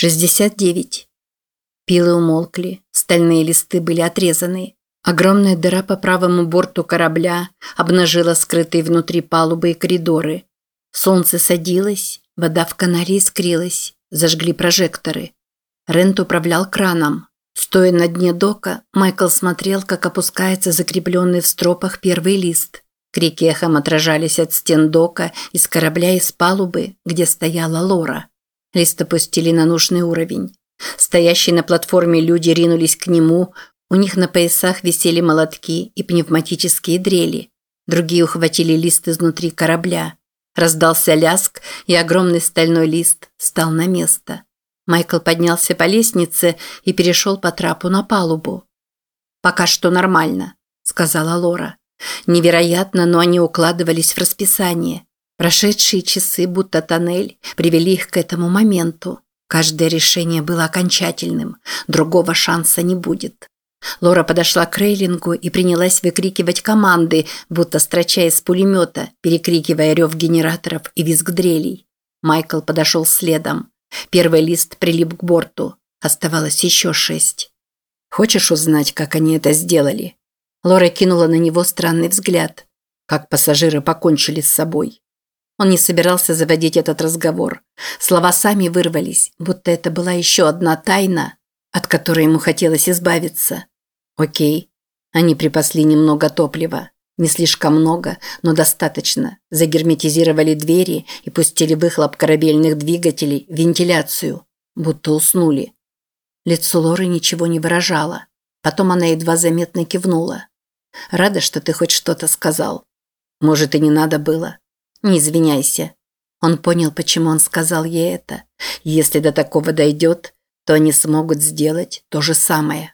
69. Пилы умолкли, стальные листы были отрезаны. Огромная дыра по правому борту корабля обнажила скрытые внутри палубы и коридоры. Солнце садилось, вода в канале искрилась, зажгли прожекторы. Рент управлял краном. Стоя на дне дока, Майкл смотрел, как опускается закрепленный в стропах первый лист. Крики эхом отражались от стен дока, из корабля и с палубы, где стояла Лора. Лист опустили на нужный уровень. Стоящие на платформе люди ринулись к нему, у них на поясах висели молотки и пневматические дрели. Другие ухватили лист изнутри корабля. Раздался ляск, и огромный стальной лист стал на место. Майкл поднялся по лестнице и перешел по трапу на палубу. «Пока что нормально», – сказала Лора. «Невероятно, но они укладывались в расписание. Прошедшие часы, будто тоннель, привели их к этому моменту. Каждое решение было окончательным, другого шанса не будет. Лора подошла к рейлингу и принялась выкрикивать команды, будто строча из пулемета, перекрикивая рев генераторов и визг дрелей. Майкл подошел следом. Первый лист прилип к борту. Оставалось еще шесть. «Хочешь узнать, как они это сделали?» Лора кинула на него странный взгляд. Как пассажиры покончили с собой. Он не собирался заводить этот разговор. Слова сами вырвались, будто это была еще одна тайна, от которой ему хотелось избавиться. Окей. Они припасли немного топлива. Не слишком много, но достаточно. Загерметизировали двери и пустили выхлоп корабельных двигателей вентиляцию. Будто уснули. Лицо Лоры ничего не выражало. Потом она едва заметно кивнула. «Рада, что ты хоть что-то сказал. Может, и не надо было. Не извиняйся. Он понял, почему он сказал ей это. Если до такого дойдет, то они смогут сделать то же самое.